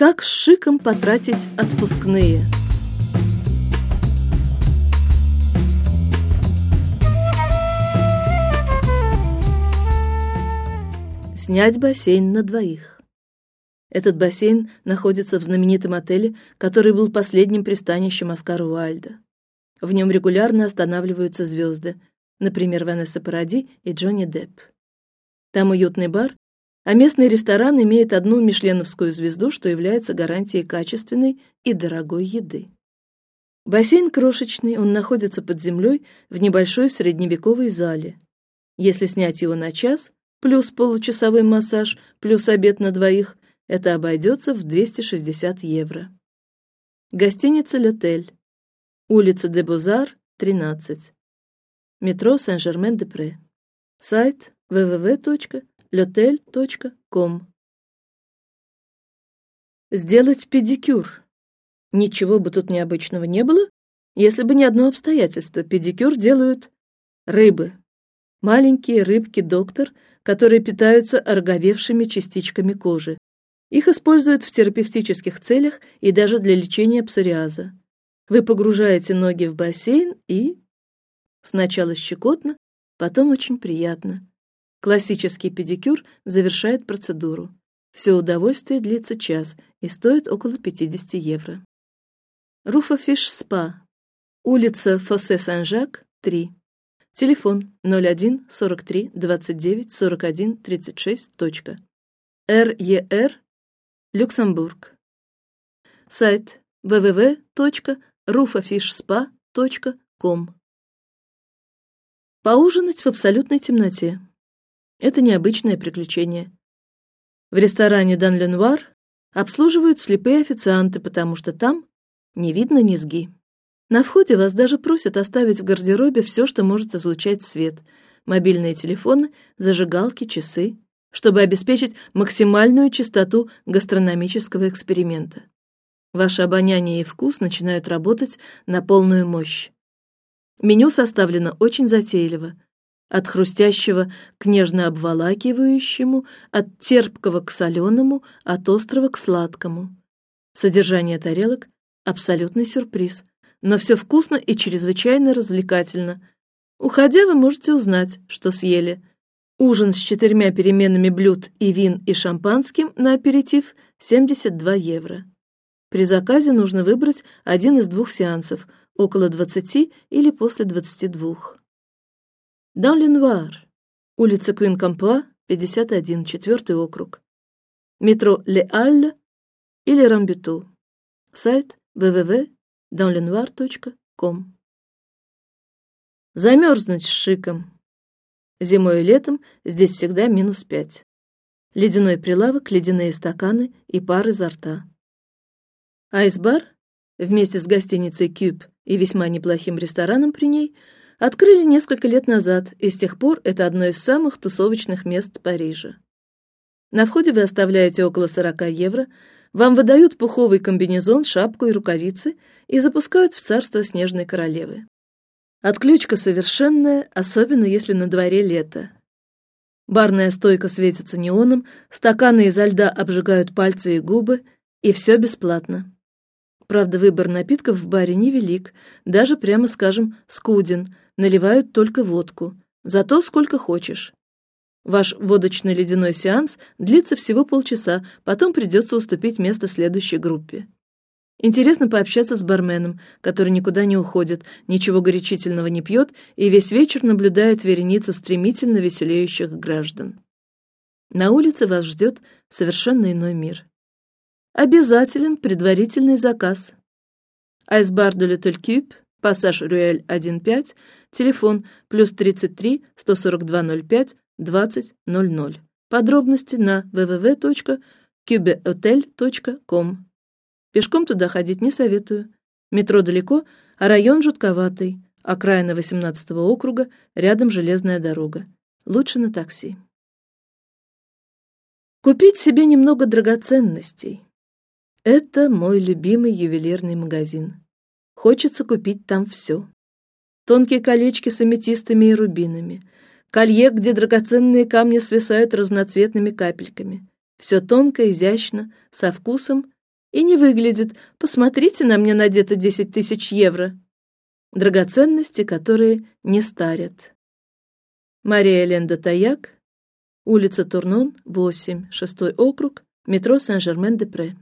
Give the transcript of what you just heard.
Как с шиком потратить отпускные? Снять бассейн на двоих. Этот бассейн находится в знаменитом отеле, который был последним пристанищем Оскара Уайльда. В нем регулярно останавливаются звезды, например, Ванесса Паради и Джонни Депп. Там уютный бар, а местный ресторан имеет одну мишленовскую звезду, что является гарантией качественной и дорогой еды. Бассейн крошечный, он находится под землей в небольшой средневековой зале. Если снять его на час, плюс получасовой массаж, плюс обед на двоих, это обойдется в 260 евро. Гостиница Летель, улица де Бозар, 13, метро Сен-Жермен-де-Пре. Сайт www.letel.com. Сделать педикюр. Ничего бы тут необычного не было, если бы не одно обстоятельство. Педикюр делают рыбы, маленькие рыбки-доктор, которые питаются ороговевшими частичками кожи. Их используют в терапевтических целях и даже для лечения псориаза. Вы погружаете ноги в бассейн и сначала щекотно, потом очень приятно. Классический педикюр завершает процедуру. Все удовольствие длится час и стоит около 50 евро. Руфафиш спа, улица Фоссе Сен-Жак, 3. Телефон 01 43 29 41 36. Точка. РЕР Люксембург. Сайт www.rufafishspa.com. Поужинать в абсолютной темноте. Это необычное приключение. В ресторане Дан Ленуар обслуживают слепые официанты, потому что там не видно низги. На входе вас даже просят оставить в гардеробе все, что может излучать свет: мобильные телефоны, зажигалки, часы, чтобы обеспечить максимальную чистоту гастрономического эксперимента. Ваше обоняние и вкус начинают работать на полную мощь. Меню составлено очень затейливо от хрустящего к нежно обволакивающему, от терпкого к соленому, от острого к сладкому. Содержание тарелок абсолютный сюрприз, но все вкусно и чрезвычайно развлекательно. Уходя, вы можете узнать, что съели. Ужин с четырьмя переменами блюд и вин и шампанским на аперитив 72 евро. При заказе нужно выбрать один из двух сеансов, около 20 или после 22. Дан Ленуар, улица Квин Кампа, 51, четвертый округ. Метро Ле Алле или Рамбиту. Сайт www.danlenoir.com. Замерзнуть с шиком. Зимой и летом здесь всегда минус пять. Ледяной прилавок, ледяные стаканы и пар изо рта. Айсбар вместе с гостиницей Кюб и весьма неплохим рестораном при ней Открыли несколько лет назад, и с тех пор это одно из самых тусовочных мест Парижа. На входе вы оставляете около 40 евро, вам выдают пуховый комбинезон, шапку и рукавицы и запускают в царство снежной королевы. Отключка совершенная, особенно если на дворе лето. Барная стойка светится неоном, стаканы изо льда обжигают пальцы и губы, и все бесплатно. Правда, выбор напитков в баре невелик, даже прямо скажем скуден, наливают только водку, зато сколько хочешь. Ваш водочно-ледяной сеанс длится всего полчаса, потом придется уступить место следующей группе. Интересно пообщаться с барменом, который никуда не уходит, ничего горячительного не пьет и весь вечер наблюдает вереницу стремительно веселеющих граждан. На улице вас ждет совершенно иной мир. Обязателен предварительный заказ. Айсбар де Летель пассаж Рюэль 1.5, телефон плюс 33 142 05 20 00. Подробности на www.cubehotel.com. Пешком туда ходить не советую. Метро далеко, а район жутковатый. Окраина 18 округа, рядом железная дорога. Лучше на такси. Купить себе немного драгоценностей. Это мой любимый ювелирный магазин. Хочется купить там все. Тонкие колечки с аметистами и рубинами, колье, где драгоценные камни свисают разноцветными капельками. Все тонко, изящно, со вкусом и не выглядит. Посмотрите, на мне надето десять тысяч евро. Драгоценности, которые не старят. Мария Ленда Таяк, улица Турнон, 8, шестой округ, метро Сен-Жермен-де-Пре.